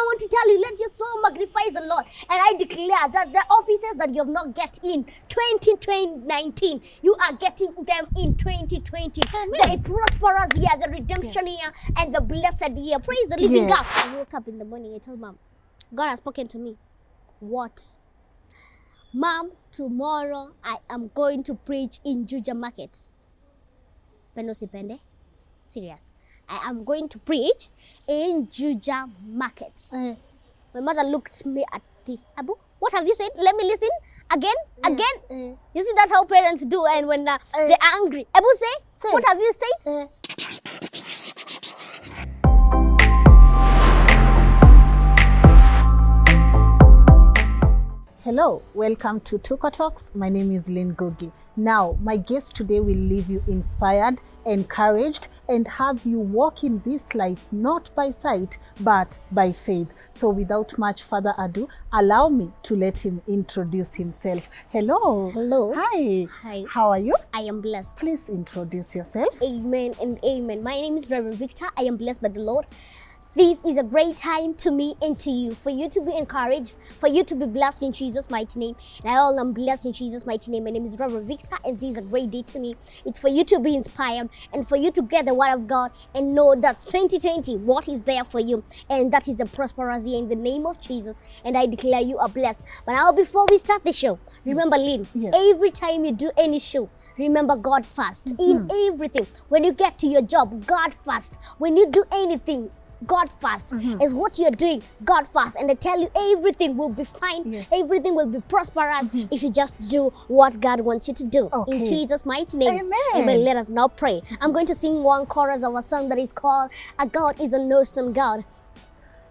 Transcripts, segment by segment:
I want to tell you, let your soul magnify the Lord. And I declare that the offices that you have not get in 2019, you are getting them in 2020. The prosperous year, the redemption Yes. year, and the blessed year. Praise the living Yeah. God. I woke up in the morning, I told mom, God has spoken to me. What? Mom, tomorrow I am going to preach in Juja Market. Pendo sipende? Serious. I am going to preach in Juja Market. Eh, My mother looked me at this. Abu, what have you said? Let me listen. Again? Again? eh, You see, that's how parents do. And when uh, Eh. they're angry. Abu, say, Say. what have you said? eh. Hello, welcome to Tuko Talks. My name is Lynn Ngugi. Now, my guest today will leave you inspired, encouraged, and have you walk in this life not by sight but by faith. So, without much further ado, allow me to let him introduce himself. Hello. Hello. Hi. Hi. How are you? I am blessed. Please introduce yourself. Amen and amen. My name is Reverend Victor. I am blessed by the Lord. This is a great time to me and to you, for you to be encouraged, for you to be blessed in Jesus' mighty name. And I all am blessed in Jesus' mighty name. My name is Reverend Victor, and this is a great day to me. It's for you to be inspired and for you to get the word of God and know that 2020, what is there for you, and that is a prosperous year in the name of Jesus. And I declare you are blessed. But now, before we start the show, remember, Lynn, Yes. every time you do any show, remember God first in mm-hmm. everything. When you get to your job, God first. When you do anything, God first mm-hmm. is what you're doing. God first, and I tell you, everything will be fine. Yes. Everything will be prosperous mm-hmm. if you just do what God wants you to do. Okay. In Jesus' mighty name. Amen. Let us now pray. I'm going to sing one chorus of a song that is called "A God is an awesome God."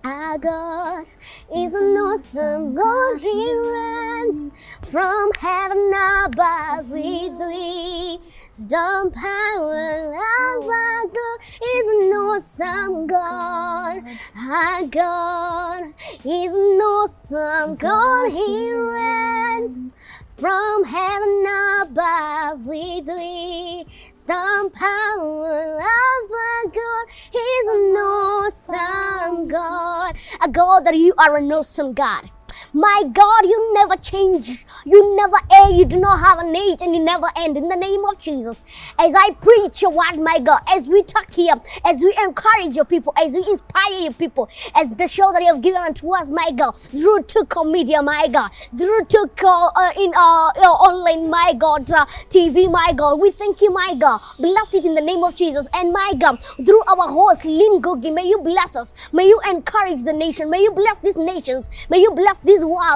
Our God is an awesome God. He reigns from heaven above with wisdom, power, love. Our God is an awesome God. Our God is an awesome God. He reigns from heaven above with wisdom, power, love. Our God is an awesome God. A God that you are an awesome God. My God, you never change. You never end. You do not have an age and you never end. In the name of Jesus. As I preach your word, my God, as we talk here, as we encourage your people, as we inspire your people, as the show that you have given unto us, my God, through Tuko Media, my God, through Tuko uh, in uh, online, my God, uh, TV, my God. We thank you, my God. Bless it in the name of Jesus. And my God, through our host, Lynn Ngugi, may you bless us. May you encourage the nation. May you bless these nations. May you bless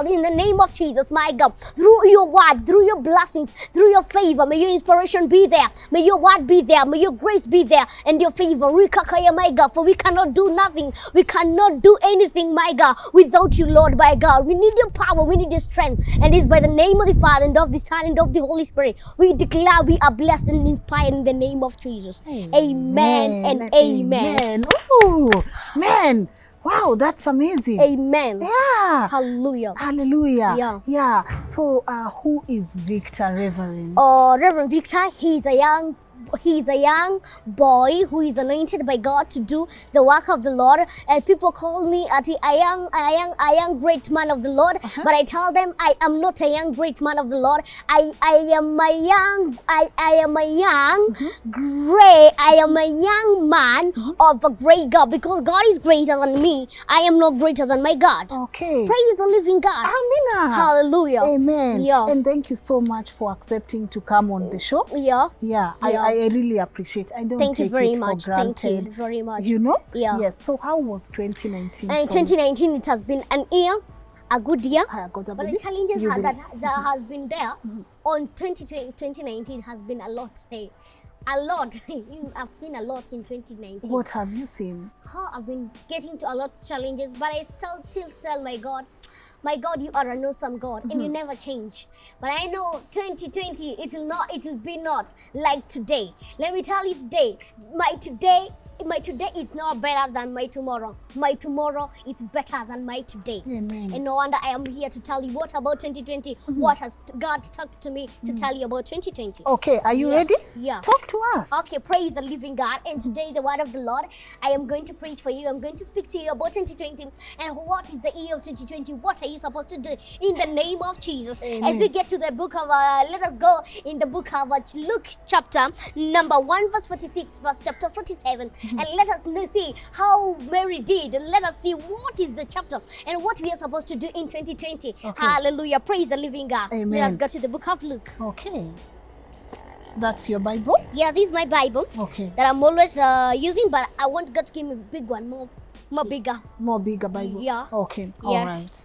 in the name of Jesus, my God. Through your word, through your blessings, through your favor, may your inspiration be there. May your word be there. May your grace be there and your favor. Rikakaya, my God, for we cannot do nothing. We cannot do anything, my God, without you, Lord, my God. We need your power. We need your strength. And it's by the name of the Father and of the Son and of the Holy Spirit. We declare we are blessed and inspired in the name of Jesus. Amen, and amen. Amen. Oh, man. Wow, that's amazing. Amen. Yeah. Hallelujah. Hallelujah. Yeah. Yeah. So, uh, who is Victor Reverend? uh, Reverend Victor, he's a young he's a young boy who is anointed by God to do the work of the Lord. And people call me a, a young a young a young great man of the Lord. Uh-huh. But I tell them I am not a young great man of the Lord. I, I am a young I, I am a young mm-hmm. great I am a young man mm-hmm. of a great God because God is greater than me. I am not greater than my God. Okay. Praise the living God. Amina. Hallelujah. Amen. Yeah. And thank you so much for accepting to come on the show. Yeah. Yeah, Yeah. I, I really appreciate. I don't Thank you very much. Thank you very much. You know? Yeah. Yes. So how was 2019? And uh, for you? 2019, it has been an year, a good year. Ah, Hi, Agoda But the challenges You that, that mm-hmm. has been there mm-hmm. on 2020, 2019 has been a lot. Hey, a lot. I've seen a lot in 2019. What have you seen? Huh, I've been getting to a lot of challenges, but I still, still tell my God, my God, you are an awesome God, and you mm-hmm. never change. But I know 2020, it will not, it will be not like today. Let me tell you today, my today my today is not better than my tomorrow. My tomorrow is better than my today. Amen. And no wonder I am here to tell you what about 2020. What has God talked to me to tell you about 2020? Okay, are you Yeah. ready? Yeah. Talk to us. Okay, praise the living God. And today, the word of the Lord, I am going to preach for you. I'm going to speak to you about 2020 and what is the year of 2020. What are you supposed to do in the name of Jesus? Amen. As we get to the book of, uh, let us go in the book of uh, Luke, chapter number 1, verse 46, verse chapter 47. And let us see how Mary did. Let us see what is the chapter and what we are supposed to do in 2020. Okay. Hallelujah. Praise the living God. Amen. Let us go to the book of Luke. Okay. That's your Bible? Yeah, this is my Bible. Okay. that I'm always uh, using, but I want God to give me a big one, more, more bigger. More bigger Bible. Yeah. Okay. Yeah. All right.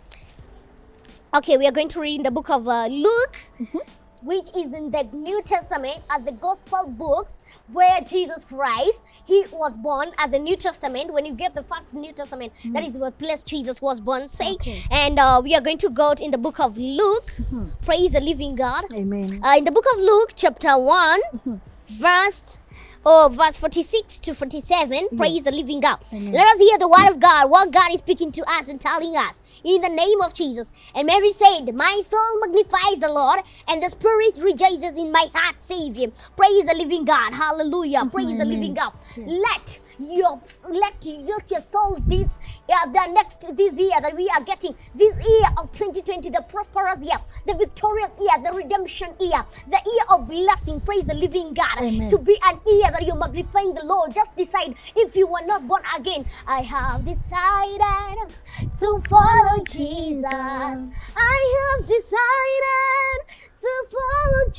Okay, we are going to read in the book of uh, Luke, Mhm. Which is in the New Testament as the Gospel books, where Jesus Christ he was born at the New Testament. When you get the first New Testament, that is what place Jesus was born. Say, Okay. and uh, we are going to go in the book of Luke. Mhm. Praise the living God. Amen. Uh, in the book of Luke, chapter 1, Mhm. verse oh, verse 46 to 47, praise the living God. Amen. Let us hear the word of God, what God is speaking to us and telling us in the name of Jesus. And Mary said, My soul magnifies the Lord, and the spirit rejoices in my heart, Savior. Praise the living God. Hallelujah. Praise the living God. Yes. Let your let, your soul this yeah, the next this year that we are getting. This year of 2020 the prosperous year the victorious year the redemption year the year of blessing. Praise the living god. Amen. to be an year that you're magnifying the lord. Just decide if you were not born again. I have decided to follow jesus. I have decided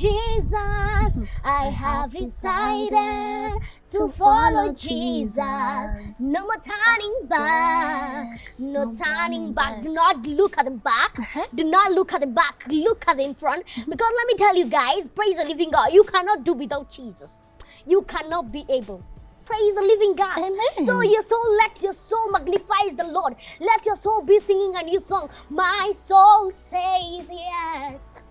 jesus i have decided to follow Jesus. No more turning back. No turning back. Do not look at the back. Uh-huh. Do not look at the back. Look at the in front. Because let me tell you guys, praise the living God. You cannot do without Jesus. You cannot be able. Praise the living God. Amen. So your soul, let your soul magnifies the Lord. Let your soul be singing a new song. My soul says yes.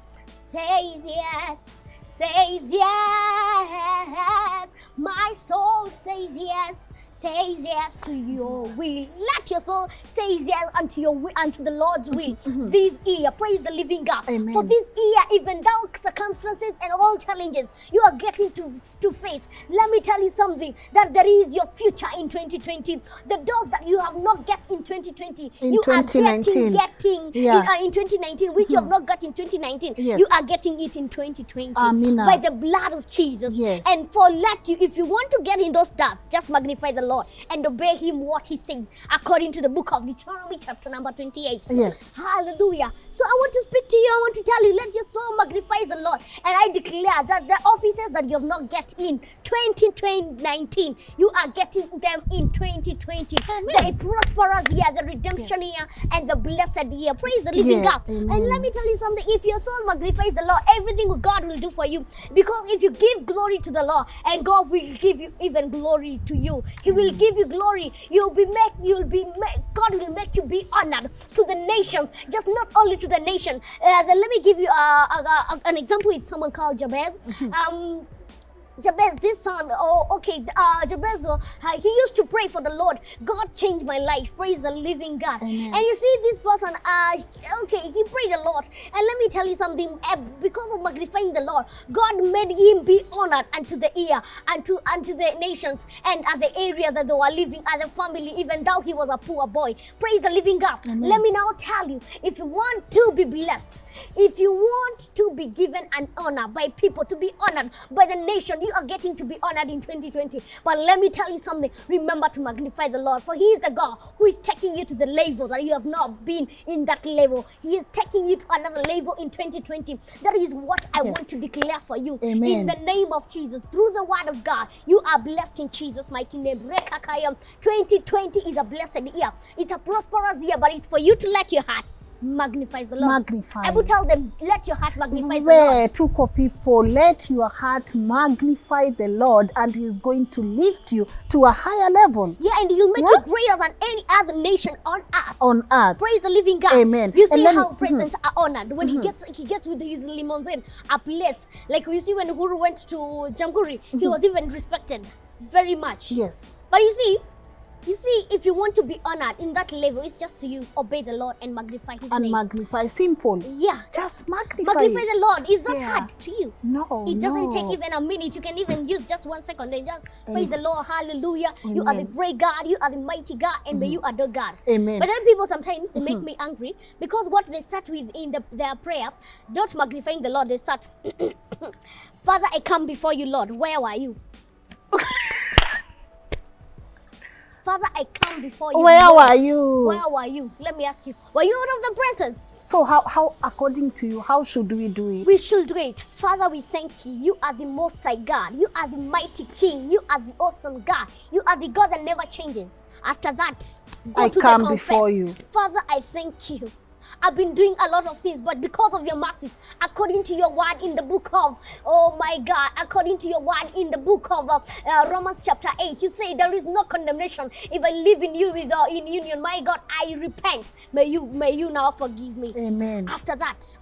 Says yes. Says yes. My soul says yes. Says yes to your will. Let your soul say yes unto your will, unto the Lord's mm-hmm, will. Mm-hmm. This year, praise the living God. Amen. For this year, even though circumstances and all challenges you are getting to to face, let me tell you something that there is your future in 2020. The doors that you have not get in 2020, In you are getting getting Yeah. in, uh, in 2019, which you have mm-hmm. not got in 2019. Yes. You are getting it in 2020 Amina. by the blood of Jesus. Yes. And for let you, if you want to get in those doors, just magnify the Lord and obey Him what He says, according to the book of Deuteronomy, chapter number 28. Yes. Hallelujah. So I want to speak to you. I want to tell you, let your soul magnify the Lord. And I declare that the offices that you have not get in 2019, you are getting them in 2020. The prosperous year, the redemption Yes. year, and the blessed year. Praise the living Yeah, God. And let me tell you something. If your soul magnifies the Lord, everything God will do for you. Because if you give glory to the Lord, and God will give you even glory to you. He will give you glory. You'll be make you'll be make, God will make you be honored to the nations, just not only to the nation. Uh, then let me give you uh, a, a- an example with someone called Jabez. Um, Jabez, this son, oh, okay, uh, Jabez, uh, he used to pray for the Lord. God changed my life. Praise the living God. Amen. And you see, this person, uh, okay, he prayed a lot. And let me tell you something, uh, because of magnifying the Lord, God made him be honored unto the ear, unto unto the nations, and at the area that they were living, at the family, even though he was a poor boy. Praise the living God. Amen. Let me now tell you, if you want to be blessed, if you want to be given an honor by people, to be honored by the nation, you are getting to be honored in 2020. But let me tell you something. Remember to magnify the Lord, for He is the God who is taking you to the level that you have not been in that level. He is taking you to another level in 2020. That is what I want to declare for you. Amen. In the name of Jesus, through the word of God, you are blessed in Jesus' mighty name. Rekakaya. 2020 is a blessed year. It's a prosperous year, but it's for you to let your heart magnify the Lord. Magnify. I will tell them, let your heart magnify the Lord. Where Tuko people, let your heart magnify the Lord, and He's going to lift you to a higher level Yeah, and He'll make Yeah. you greater than any other nation on earth. on earth. Praise the living God. Amen. You see me- how presidents mhm. are honored when he mhm. gets he gets with his limousine a place. Like you see when Uhuru went to Jamhuri, he mhm. was even respected. very much. Yes. But you see, you see, if you want to be honored in that level, it's just to you obey the Lord and magnify His And name. magnify. Simple. yeah, Just magnify. magnify the Lord. It's not Yeah. hard to you. No. It doesn't no. take even a minute. You can even use just one second and just praise the Lord. Hallelujah. You are the Amen. great God. You are the mighty God, and may mm. you adore God. Amen. But then people sometimes they make mm-hmm. me angry because what they start with in the, their prayer, not magnifying the Lord, they start, Father, I come before you, Lord. Where were you? Father, I come before you. Where were you? Where were you? Let me ask you. Were you out of the presence? So how how according to you, how should we do it? We should do it. Father, we thank you. You are the most high God. You are the mighty King. You are the awesome God. You are the God that never changes. After that, go I to come the before you. Father, I thank you. I've been doing a lot of sins, but because of your mercy, according to your word in the book of, oh my God, according to your word in the book of uh, uh, Romans chapter 8, you say there is no condemnation if I live in you with uh, in union. My God, I repent. May you may you now forgive me. Amen. After that,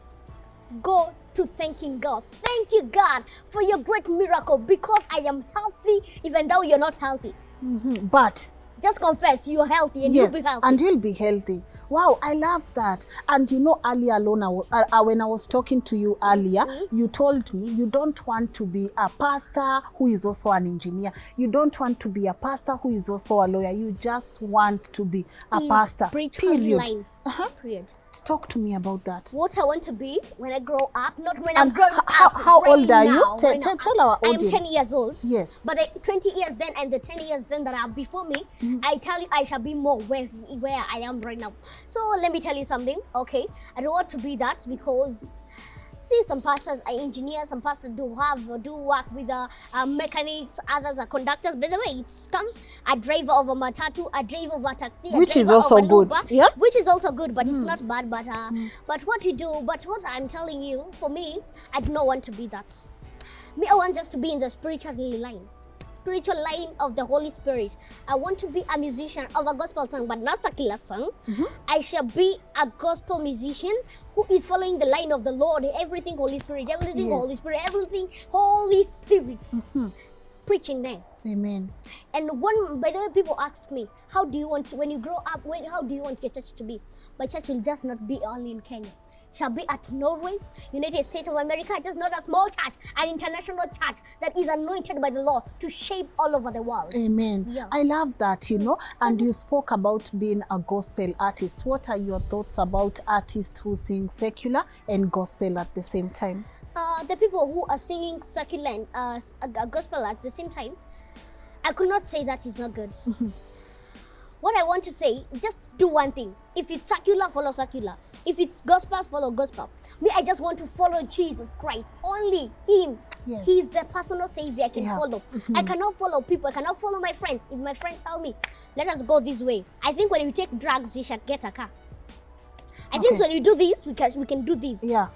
go to thanking God. Thank you, God, for your great miracle because I am healthy, even though you're not healthy. Mhm. But Just confess you're healthy and yes, you'll be healthy. and you'll be healthy. Wow, I love that. And you know, earlier alone, uh, uh, when I was talking to you earlier, you told me you don't want to be a pastor who is also an engineer. You don't want to be a pastor who is also a lawyer. You just want to be a Is pastor. spiritual Period. Uh-huh. Period. Talk to me about that. What I want to be when I grow up, not when I'm growing h- how- up. how right old are you? now, Tell- right now. tell our I am 10 years old. Yes. But the 20 years then and the 10 years then that are before me, Mm-hmm. I tell you, I shall be more where, where I am right now. So let me tell you something, okay? I don't want to be that because. See, some pastors are engineers, some pastors do have do work with uh, uh, mechanics, others are conductors. By the way, it comes a driver of a matatu, a driver of a taxi, a Which is also good. Uber, Yeah. which is also good, but it's not bad. But uh, but what you do, but what I'm telling you, for me, I do not want to be that. Me, I want just to be in the spiritual line. Spiritual line of the Holy Spirit. I want to be a musician of a gospel song, but not secular song. Mm-hmm. I shall be a gospel musician who is following the line of the Lord. Everything Holy Spirit, everything Yes. Holy Spirit, everything Holy Spirit. Mm-hmm. Preaching there. Amen. And one, by the way, people ask me, how do you want to, when you grow up, when, how do you want your church to be? My church will just not be only in Kenya. Shall be at Norway, United States of America, just not a small church, an international church that is anointed by the Lord to shape all over the world. Amen. Yeah. I love that, you know. And you spoke about being a gospel artist. What are your thoughts about artists who sing secular and gospel at the same time? Uh, the people who are singing secular and uh, uh, gospel at the same time, I could not say that is not good. what I want to say, just do one thing. If it's secular, follow secular. If it's gospel, follow gospel. Me, I just want to follow Jesus Christ. Only Him. Yes. He's the personal savior I can Yeah. follow. Mm-hmm. I cannot follow people. I cannot follow my friends. If my friends tell me, let us go this way. I think when we take drugs, we should get a car. I think when we do this, we can we can do this. Yeah.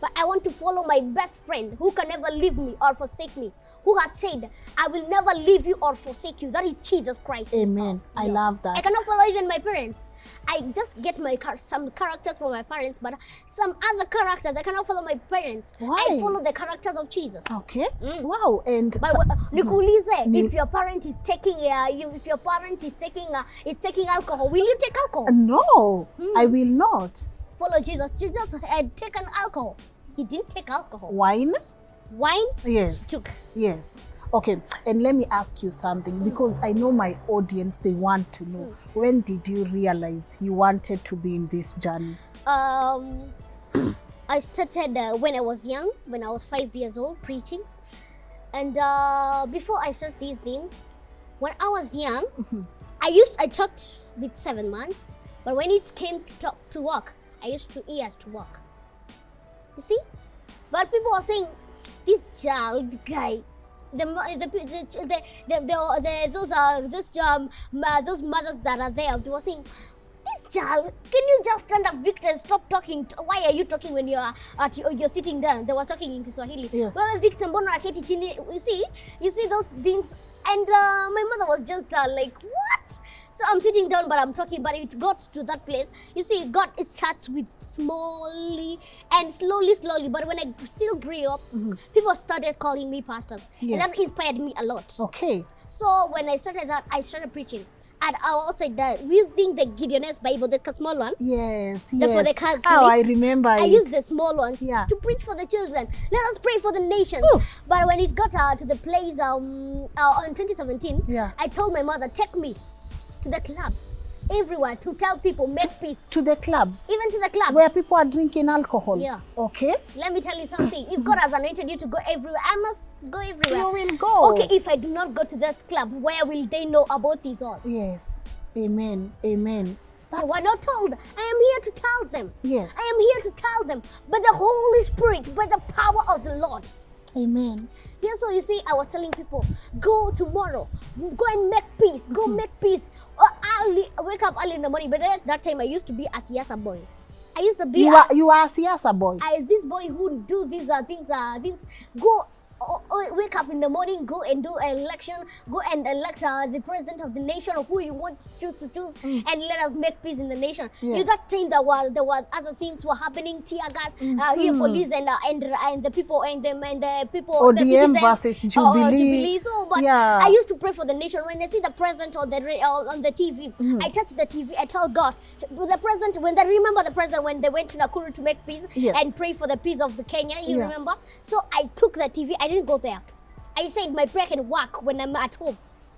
But I want to follow my best friend who can never leave me or forsake me, who has said, I will never leave you or forsake you. That is Jesus Christ. Amen. himself. I Yeah. love that. I cannot follow even my parents. I just get my char- some characters from my parents, but some other characters I cannot follow my parents. Why? I follow the characters of Jesus. Okay. Mm. Wow. And But so- nikuulize, Ni- if your parent is taking, uh, you, if your parent is taking, uh, is taking alcohol, will you take alcohol? no, I Mm. will not. Follow Jesus. Jesus had taken alcohol. He didn't take alcohol. Wine? Wine Yes. took. Yes. Okay, and let me ask you something because I know my audience, they want to know. When did you realize you wanted to be in this journey? Um, I started uh, when I was young, when I was five years old, preaching. And uh, before I started these things, when I was young, I used I talked with seven months, but when it came to talk to walk, I used two years to walk. You see, but people are saying this child guy. The, the, the, the, the, the, those are those um those mothers that are there they were saying this child can you just stand up victor and stop talking why are you talking when you're at you're sitting down they were talking in Kiswahili Yes. wewe victor mbona chini you see you see those things and uh, my mother was just uh, like what? So i'm sitting down but i'm talking but it got to that place. You see god it starts with smallly and slowly slowly. But when i still grew up people started calling me pastors. And that inspired me a lot. Okay. So when I started that, I started preaching. And I also that using the Gideon's Bible, the small one. Yes, The- yes. for the Catholics. oh, I remember I it. used the small ones Yeah. to preach for the children. Let us pray for the nations. Whew. But when it got uh, to the place um, uh, in 2017, Yeah. I told my mother, take me to the clubs, everywhere, to tell people, make peace. to the clubs Even to the clubs. where people are drinking alcohol. Yeah. Okay. Let me tell you something. If God has anointed you to go everywhere, I must go everywhere. You will go. Okay, if I do not go to that club, where will they know about this all? Yes. Amen. Amen. They That's, were not told. I am here to tell them. yes. I am here to tell them. By the Holy Spirit, by the power of the Lord. Amen. Yeah, so you see, I was telling people, go tomorrow, go and make peace, go make peace. Or early, wake up early in the morning. But that, that time, I used to be a siasa boy. I used to be You a, are you are a Siasa boy. I, this boy who do these uh, things, uh, things. Go, oh, oh, wake up in the morning, go and do an election, go and elect uh, the president of the nation or who you want to choose to choose, and let us make peace in the nation. Yeah. You that time there were there were other things were happening, tear gas, uh, here police and uh, and and the people and the and the people, the citizens, versus or- or Jubilee. Jubilee. So, but Yeah. I used to pray for the nation. When I see the president on the uh, on the TV, Mm-hmm. I touch the TV. I tell God, the president. When they remember the president when they went to Nakuru to make peace Yes. and pray for the peace of the Kenya. You Yeah. remember? So I took the TV. I didn't go there. I said my prayer can work when I'm at home.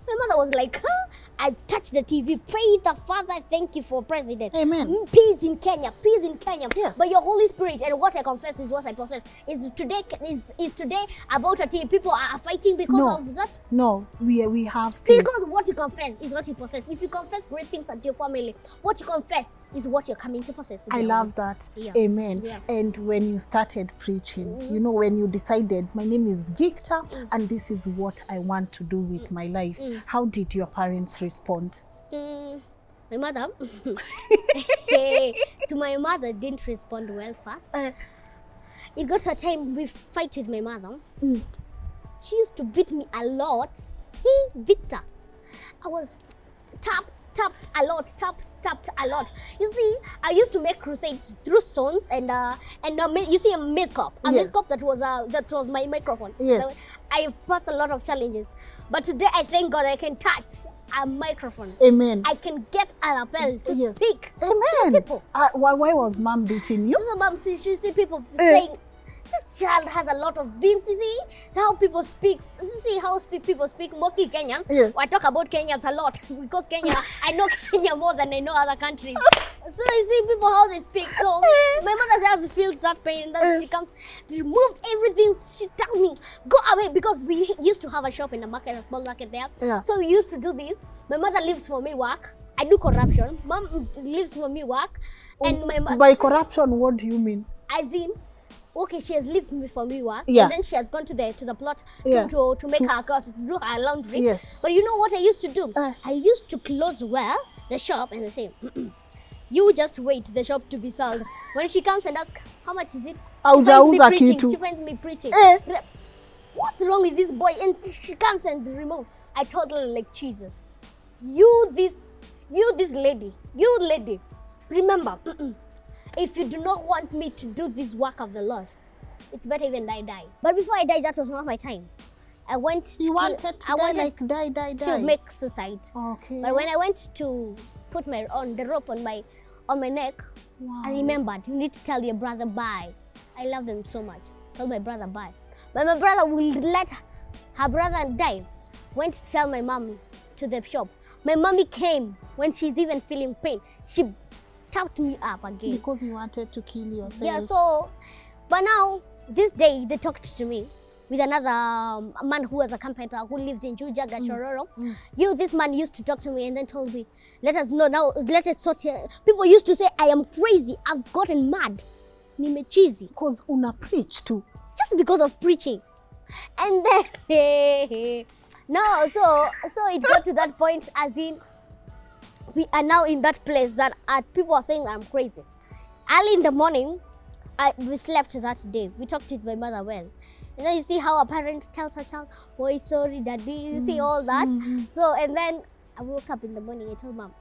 My mother was like, huh? I touched the TV. Pray the Father, thank you for president. Amen. Mm, Peace in Kenya, peace in Kenya. Yes. But your Holy Spirit and what I confess is what I possess. Is today is, is today about a team people are fighting because No. of that? No, we we have peace. Because what you confess is what you possess. If you confess great things at your family, what you confess is what you're coming to possess. I love that. Yeah. Amen. Yeah. And when you started preaching, you know, when you decided, my name is Victor, and this is what I want to do with my life, how did your parents respond? Mm, my mother, to my mother, didn't respond well first. Uh, It got to a time we fight with my mother. mm, She used to beat me a lot. He Victor. I was tapped, tapped a lot, tapped, tapped a lot. You see, I used to make crusades through stones and uh and uh, you see a maze cup, a Yes. maze that was uh that was my microphone. Yes. I passed a lot of challenges, but today I thank God I can touch a microphone. amen. I can get a lapel to Yes. speak. amen. people. Uh, why, why was mom beating you? So mom see, she see people Eh. saying this child has a lot of beans. You see how people speak. You see how speak people speak. Mostly Kenyans. Yeah. I talk about Kenyans a lot because Kenya. I know Kenya more than I know other countries. So you see people how they speak. So my mother just feels that pain. And then she comes, removed everything. She tell me go away because we used to have a shop in the market, a small market there. Yeah. So we used to do this. My mother leaves for me work. I do corruption. Mom leaves for me work. And oh, my mother By corruption, what do you mean? as in okay she has left me for work Yeah. and then she has gone to the to the plot Yeah. to, to, to make her to do her laundry Yes. but you know what i used to do Uh. i used to close well the shop and I say you just wait the shop to be sold when she comes and asks how much is it she finds me preaching kitu. she finds me preaching Eh. What's wrong with this boy and she comes and remove i told her like jesus you this you this lady you lady remember if you do not want me to do this work of the lord it's better even I die but before i die that was not my time i went to You kill- wanted to i die wanted like die, die, die. to make suicide Okay. but when i went to put my on the rope on my on my neck wow. I remembered you need to tell your brother bye. I love him so much. Tell my brother bye. But my brother will let her brother die. Went to tell my mom to the shop. My mommy came when she's even feeling pain. She tapped me up again. Because you wanted to kill yourself. Yeah, so, but now, this day, they talked to me with another um, man who was a carpenter who lived in Juja, Gachororo. mm. You, this man used to talk to me and then told me, let us know now, let us sort here. People used to say, I am crazy, I've gotten mad. Nimechizi. Because una preach too. Just because of preaching. And then, no, so, so it got to that point as in, we are now in that place that uh, people are saying I'm crazy. Early in the morning, I we slept that day. We talked with my mother well. You know, you see how a parent tells her child, "Oh, sorry, daddy." You see all that. So and then I woke up in the morning. I told mom,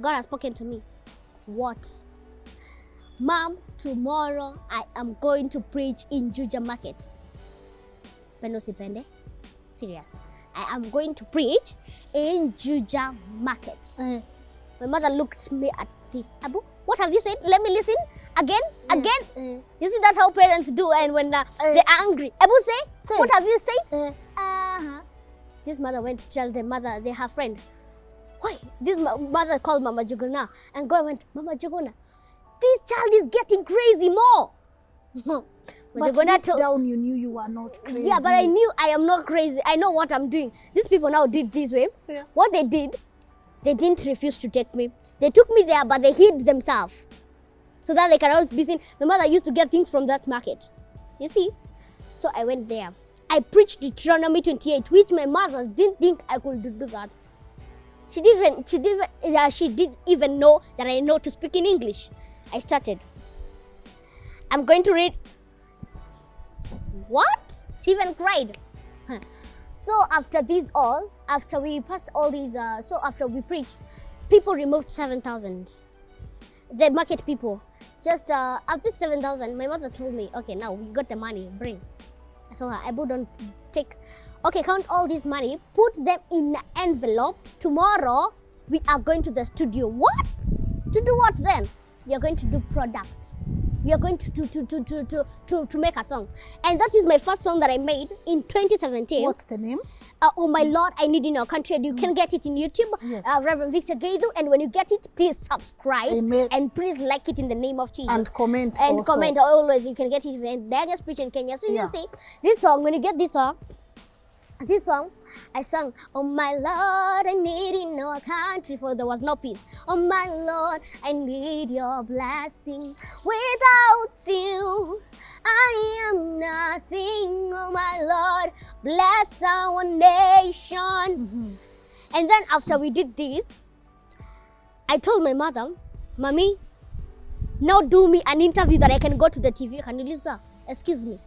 God has spoken to me. What? Mom, tomorrow I am going to preach in Juja Market. Pendo sipende? Serious. I am going to preach in Juja Market. Eh, My mother looked me at this. Abu, what have you said? Let me listen. Again, eh, again. eh, You see, that's how parents do. And when uh, Eh. they're angry, Abu say, Say. what have you said? eh. Uh-huh. This mother went to tell the mother, they have friend. Why? This mo- mother called Mama Njuguna and go and went, Mama Njuguna, this child is getting crazy more. But Njuguna deep told, down, you knew you were not crazy. yeah, but I knew I am not crazy. I know what I'm doing. These people now did this way. Yeah. What they did, they didn't refuse to take me. They took me there, but they hid themselves so that they can always be seen. My mother used to get things from that market. You see? So I went there. I preached Deuteronomy 28, which my mother didn't think I could do that. She didn't. She didn't. Uh, she didn't even know that I know to speak in English. I started. I'm going to read. What? She even cried. So after these all, after we passed all these, uh, so after we preached, people removed seven thousand. The market people. Just uh, after seven thousand, my mother told me, okay, now we got the money, bring. I told her, I don't take. Okay, count all this money, put them in an envelope. Tomorrow we are going to the studio. What? To do what then? We are going to do product. We are going to to, to, to, to, to, to, make a song. And that is my first song that I made in 2017. What's the name? Uh, oh my lord, I need in our country. You can get it in YouTube. Yes. Uh, Reverend Victor Gaidu. And when you get it, please subscribe Amen. and please like it in the name of Jesus. And comment And also. comment always. You can get it they just preach in Kenya. So Yeah. you see, this song, when you get this song, this song, I sang, Oh my Lord, I need in our country, for there was no peace. Oh my Lord, I need your blessing. Without you, I am nothing. Oh my Lord, bless our nation. Mhm. And then after we did this, I told my mother, Mommy, now do me an interview that I can go to the TV. Can you listen? Excuse me.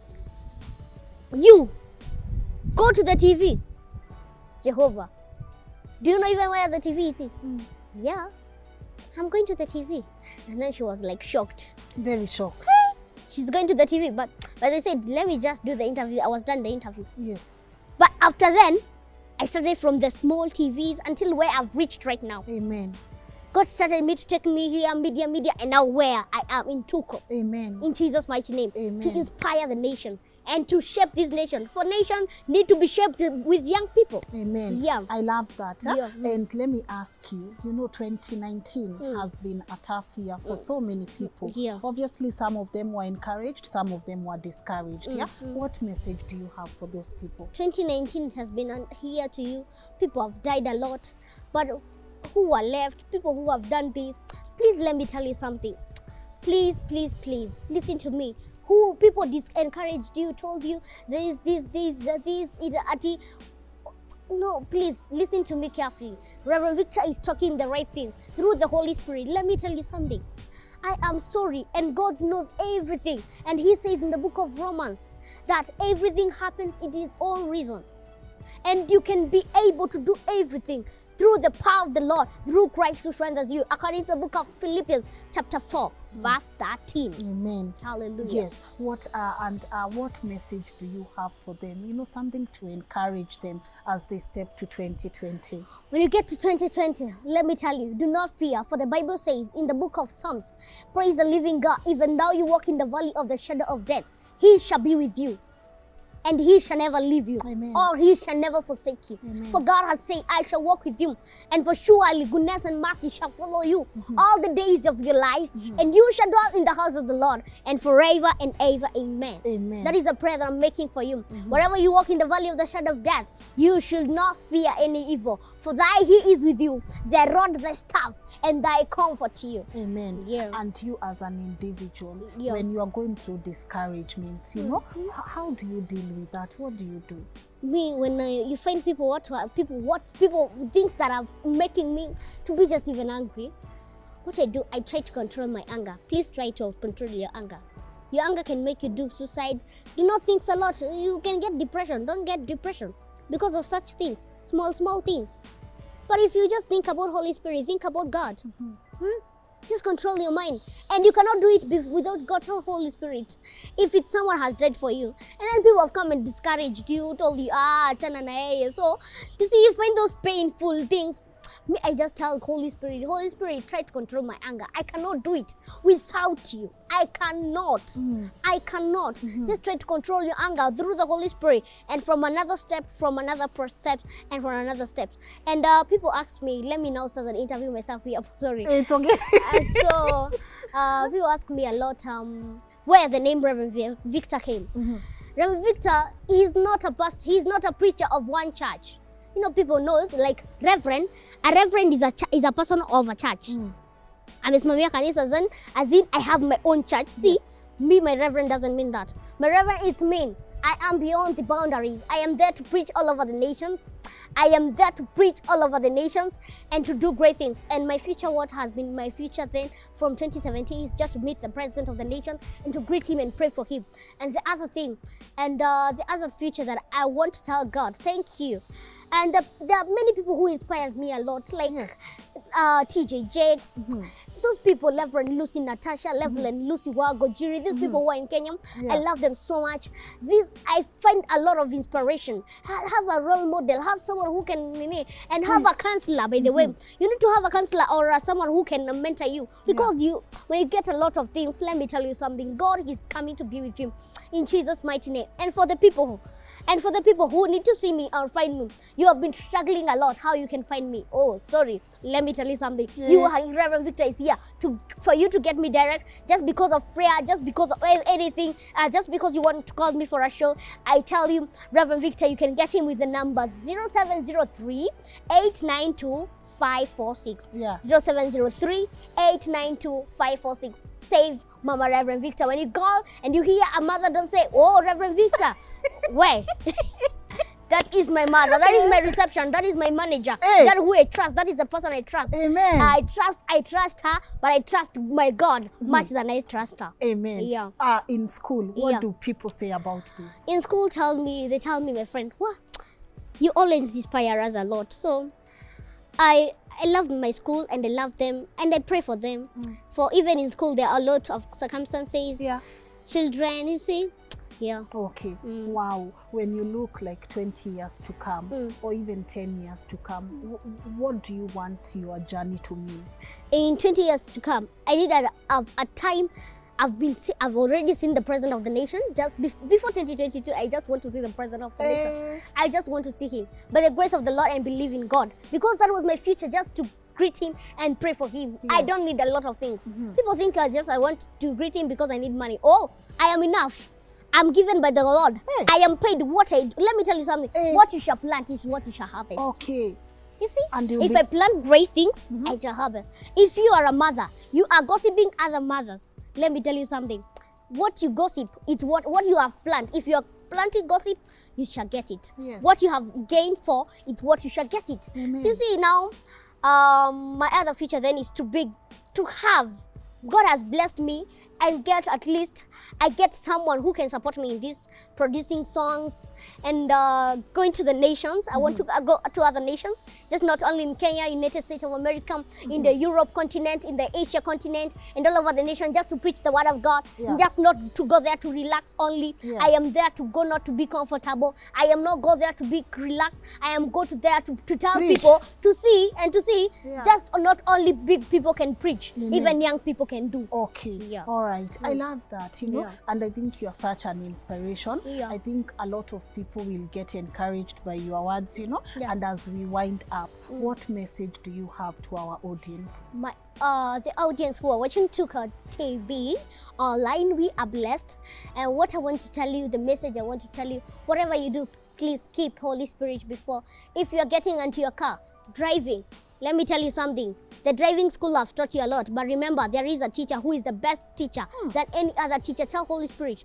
You go to the TV. Jehovah. Do you know even where the TV is? Mm. Yeah. I'm going to the TV. And then she was like shocked. Very shocked. She's going to the TV. But but they said, let me just do the interview. I was done the interview. Yes. But after then, I started from the small TVs until where I've reached right now. Amen. God started me to take me here, media, media, and now where I am in Tuko, Amen. in Jesus' mighty name, Amen. to inspire the nation and to shape this nation. For nation need to be shaped with young people. Amen. Yeah. I love that. huh? Yeah. And let me ask you, you know, 2019 Mm. has been a tough year for mm. so many people. Yeah. Obviously, some of them were encouraged, some of them were discouraged. Yeah. Mm, mm. What message do you have for those people? 2019 has been a here to you. People have died a lot, but who are left? People who have done this. Please let me tell you something. Please, please, please listen to me. Who people dis- encouraged you, told you this, this, this, uh, this, it, ati. No, please listen to me carefully. Reverend Victor is talking the right thing through the Holy Spirit. Let me tell you something. I am sorry, and God knows everything. And He says in the book of Romans that everything happens in its own reason. And you can be able to do everything through the power of the Lord, through Christ who strengthens you, according to the book of Philippians, chapter 4, verse 13. Amen. Hallelujah. Yes. What uh, and uh, what message do you have for them? You know, something to encourage them as they step to 2020. When you get to 2020, let me tell you, do not fear, for the Bible says in the book of Psalms, Praise the living God, even though you walk in the valley of the shadow of death, He shall be with you. And he shall never leave you, Amen. or he shall never forsake you. Amen. For God has said, I shall walk with you, and for surely goodness and mercy shall follow you mm-hmm. all the days of your life, mm-hmm. and you shall dwell in the house of the Lord, and forever and ever. Amen. Amen. That is a prayer that I'm making for you. Mm-hmm. Wherever you walk in the valley of the shadow of death, you should not fear any evil. For thy he is with you, thy rod, thy staff, and thy comfort you. Amen. Yeah. And you, as an individual, Yeah. when you are going through discouragements, you know, how do you deal with that? What do you do? Me, when uh, you find people what people what people things that are making me to be just even angry, what I do, I try to control my anger. Please try to control your anger. Your anger can make you do suicide. Do not think a lot. You can get depression. Don't get depression because of such things, small small things. But if you just think about Holy Spirit, think about God. Mm-hmm. Huh? Just control your mind. And you cannot do it be- without God's Holy Spirit. If it's someone has died for you. And then people have come and discouraged you, told you, ah, chana na. Eh, eh, so, you see, you find those painful things. Me, I just tell Holy Spirit, Holy Spirit, try to control my anger. I cannot do it without you. I cannot. I cannot. Just try to control your anger through the Holy Spirit, and from another step, from another step, and from another step. And uh, people ask me, let me now start an interview myself here. Sorry. It's okay. Uh, so uh, people ask me a lot um, where the name Reverend Victor came. Reverend Victor, he's not a pastor, he's not a preacher of one church. You know, people knows like Reverend. A Reverend is a is a person of a church. amesimamia kanisa then as in I have my own church. See, yes. me my Reverend doesn't mean that. My Reverend it's mean I am beyond the boundaries. I am there to preach all over the nations. I am there to preach all over the nations and to do great things. And my future, what has been my future then from 2017 is just to meet the president of the nation and to greet him and pray for him. And the other thing, and uh, the other future that I want to tell God, thank you. And there are many people who inspires me a lot, like uh, TD Jakes, those people, Reverend Lucy Natasha, Reverend Lucy Wagojiri, these people who are in Kenya, I love them so much. This I find a lot of inspiration. Ha- Have a role model, have someone who can, and have a counselor. By the way, you need to have a counselor or uh, someone who can mentor you because you, when you get a lot of things, let me tell you something. God is coming to be with you in Jesus' mighty name. And for the people who and for the people who need to see me or find me, you have been struggling a lot. How you can find me? Oh, sorry. Let me tell you something. You, are- Reverend Victor, is here to for you to get me direct. Just because of prayer, just because of anything, uh, just because you want to call me for a show. I tell you, Reverend Victor, you can get him with the number 0703 892 546. Yeah. 0703 892 546. Save Mama Reverend Victor. When you call and you hear a mother, don't say, Oh, Reverend Victor. Where? that is my mother. That is my reception. That is my manager. Hey. That who I trust. That is the person I trust. Amen. I trust. I trust her, but I trust my God much than I trust her. Amen. Yeah. Uh, in school, what Yeah. do people say about this? in school tell me they tell me my friend what you always inspire us a lot so i i love my school and i love them and i pray for them for even in school there are a lot of circumstances Yeah. children you see yeah Okay. Mm. Wow. When you look like 20 years to come, Mm. or even 10 years to come, wh- what do you want your journey to mean? in 20 years to come i need a, a, a time I've been, see- I've already seen the president of the nation. Just bef- before 2022, I just want to see the president of the nation. Eh. I just want to see him by the grace of the Lord and believe in God because that was my future just to greet him and pray for him. I don't need a lot of things. People think I just I want to greet him because I need money. Oh, I am enough. I'm given by the Lord. Hey. I am paid what I do. let me tell you something. Hey. What you shall plant is what you shall harvest. Okay. You see? If be- I plant great things, I shall harvest. If you are a mother, you are gossiping other mothers. Let me tell you something. What you gossip, it's what, what you have planted. If you are planting gossip, you shall get it. Yes. What you have gained for, it's what you shall get it. Amen. So you see now, um, my other future then is to be to have. God has blessed me and get at least I get someone who can support me in this producing songs and uh, going to the nations. I want to uh, go to other nations, just not only in Kenya, United States of America, in the Europe continent, in the Asia continent, and all over the nation, just to preach the word of God. Yeah. Just not to go there to relax only. Yeah. I am there to go not to be comfortable. I am not go there to be relaxed. I am go to there to, to tell Preach. people to see and to see Yeah. just not only big people can preach, Amen. even young people can do. Okay. Yeah. All right. I love that, you know, Yeah. and I think you're such an inspiration. Yeah. I think a lot of people will get encouraged by your words, you know. Yeah. And as we wind up, what message do you have to our audience? my uh the audience who are watching Tuko TV online, we are blessed. And what I want to tell you, the message I want to tell you, whatever you do, please keep Holy Spirit before. If you are getting into your car, driving, let me tell you something. The driving school have taught you a lot, but remember, there is a teacher who is the best teacher hmm. than any other teacher. Tell Holy Spirit,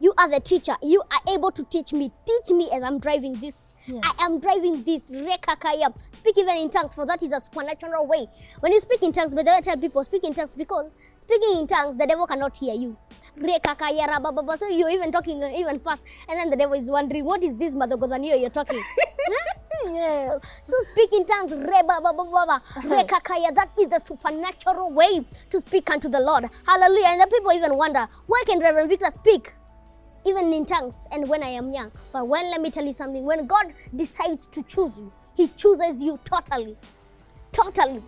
You are the teacher. You are able to teach me. Teach me as I'm driving this. Yes. I am driving this. Rekakaya. Speak even in tongues, for that is a supernatural way. When you speak in tongues, but I tell people speak in tongues because speaking in tongues, the devil cannot hear you. Rekakaya. So you're even talking even fast, and then the devil is wondering, what is this mother Godanio, you're talking? Hmm? Yes. So speak in tongues, rekakaya. That is the supernatural way to speak unto the Lord. Hallelujah. And the people even wonder, why can Reverend Victor speak even in tongues and when I am young? But when let me tell you something, when God decides to choose you, He chooses you totally, totally.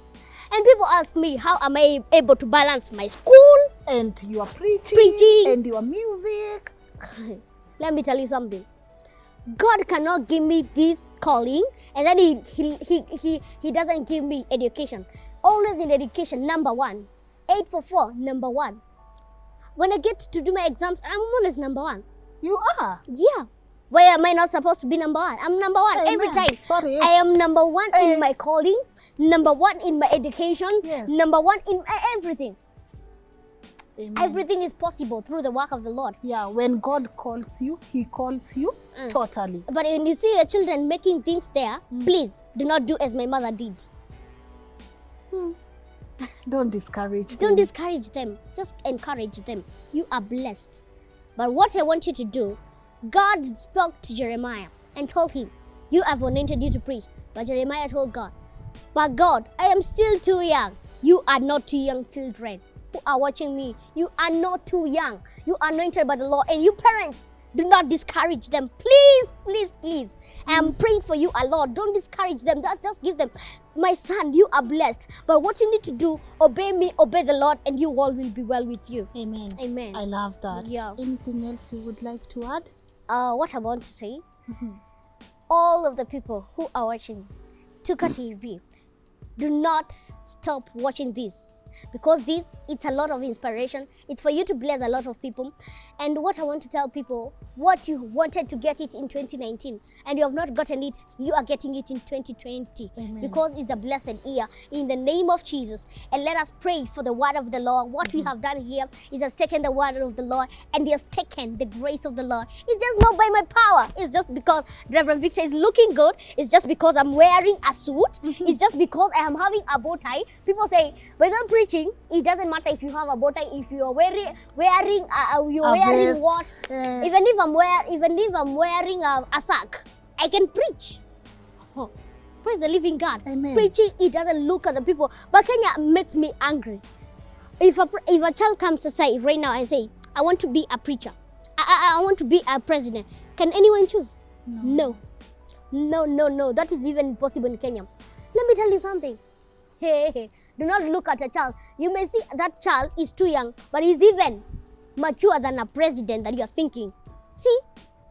And people ask me, how am I able to balance my school? And your preaching. Preaching. And your music. let me tell you something. God cannot give me this calling and then he, he, he, he, he doesn't give me education. Always in education, number one. Eight for four, number one. When I get to do my exams, I'm always number one. You are. Yeah. Why am I not supposed to be number one? I'm number one every time. Sorry. I am number one Eh. in my calling, number one in my education, Yes. number one in everything. Amen. Everything is possible through the work of the Lord. Yeah, when God calls you, He calls you Mm. totally. But when you see your children making things there, please do not do as my mother did. Don't discourage Don't them. discourage them, just encourage them. You are blessed. But what I want you to do, God spoke to Jeremiah and told him, You have anointed you to preach. But Jeremiah told God, But God, I am still too young. You are not too young, children who are watching me. You are not too young. You are anointed by the Lord. And you parents, do not discourage them. Please, please, please. I am praying for you a lot. Don't discourage them. Just give them, my son, you are blessed. But what you need to do, obey me, obey the Lord, and you all will be well with you. Amen. Amen. I love that. Yeah. Anything else you would like to add? uh, what I want to say, Mhm. all of the people who are watching Tuko TV, do not stop watching this because this it's a lot of inspiration. It's for you to bless a lot of people. And what I want to tell people, what you wanted to get it in 2019 and you have not gotten it, you are getting it in 2020 Amen. because it's the blessed year in the name of Jesus. And let us pray for the word of the Lord. What we have done here is has taken the word of the Lord and he has taken the grace of the Lord. It's just not by my power. It's just because Reverend Victor is looking good. It's just because I'm wearing a suit. Mm-hmm. It's just because I am having a bow tie. People say, when I'm preaching, it doesn't matter if you have a bow tie, if you are wearing wearing uh, uh, you're A wearing vest, what? uh, even if I'm wear even if I'm wearing a, a sack, I can preach. Oh, praise the living God. Amen. Preaching, it doesn't look at the people. But Kenya makes me angry. If a, if a child comes to say right now and say, I want to be a preacher, I, I, I want to be a president, can anyone choose? No. No, no, no. That is even possible in Kenya. Let me tell you something. Hey, hey, do not look at a child. You may see that child is too young, but he's even mature than a president that you're thinking. See?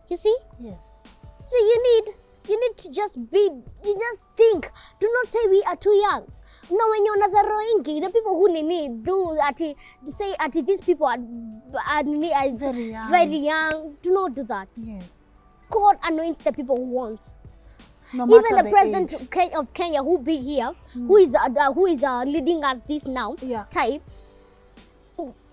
You see? Yes. So you need you need to just be you just think. Do not say we are too young. No, when you're not the roingi, the people who need do at say at these people are, are, are Very young. very young. Do not do that. Yes. God anoints the people who want. No Even the, the president age. of Kenya who be here, mm. who is uh, uh, who is uh, leading us this now Yeah. type.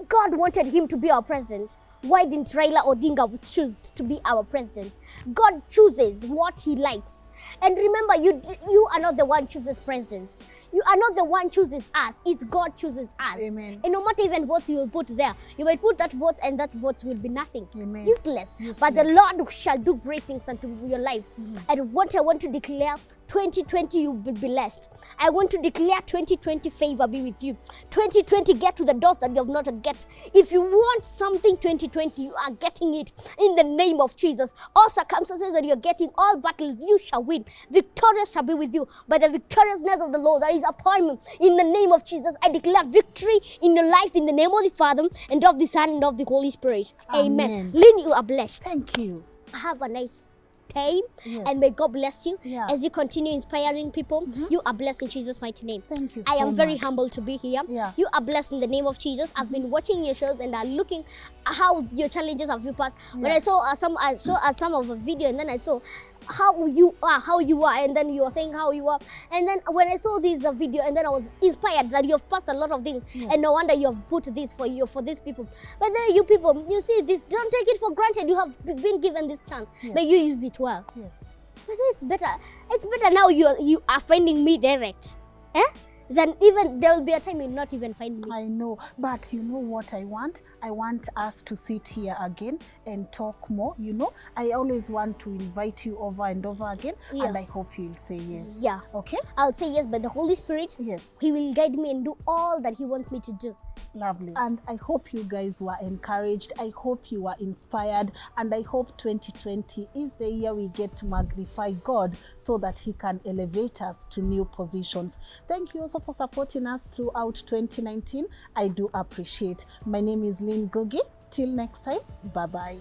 God wanted him to be our president. Why didn't Raila Odinga choose to be our president? God chooses what he likes. And remember, you you are not the one chooses presidents. You are not the one chooses us. It's God chooses us. Amen. And no matter even what you will put there, you might put that vote and that vote will be nothing. Amen. Useless. But the Lord shall do great things unto your lives. Mm-hmm. And what I want to declare 2020 you will be blessed. I want to declare 2020 favor be with you. 2020 get to the doors that you have not yet get. If you want something 2020, you are getting it in the name of Jesus. All circumstances that you're getting, all battles you shall win. Victorious shall be with you by the victoriousness of the Lord that is upon me. In the name of Jesus, I declare victory in your life in the name of the Father and of the Son and of the Holy Spirit. Amen. Amen. Lynn, you are blessed. Thank you. Have a nice time Yes. and may God bless you Yeah. as you continue inspiring people. You are blessed in Jesus' mighty name. Thank you I so am very much. humbled to be here. Yeah. You are blessed in the name of Jesus. I've been watching your shows and are looking how your challenges have you passed. When I saw uh, some, I saw uh, some of a video and then I saw how you are, how you are, and then you are saying how you are. And then when I saw this uh, video, and then I was inspired that you have passed a lot of things, Yes. and no wonder you have put this for you for these people. But then you people, you see this, don't take it for granted. You have been given this chance. Yes. May you use it well. Yes. But it's better. It's better now. You you are finding me direct, eh? Then even there will be a time you'll not even find me. I know, but you know what I want? I want us to sit here again and talk more. You know, I always want to invite you over and over again, Yeah. and I hope you'll say yes. Yeah, Okay? I'll say yes, but the Holy Spirit, Yes. He will guide me and do all that He wants me to do. Lovely. And I hope you guys were encouraged. I hope you were inspired. And I hope 2020 is the year we get to magnify God so that He can elevate us to new positions. Thank you also for supporting us throughout 2019. I do appreciate. My name is Lynn Ngugi. Till next time, bye bye.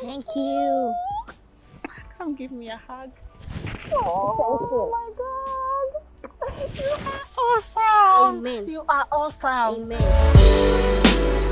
Thank you. Come give me a hug. Oh my God. You are awesome. Amen. You are awesome. Amen.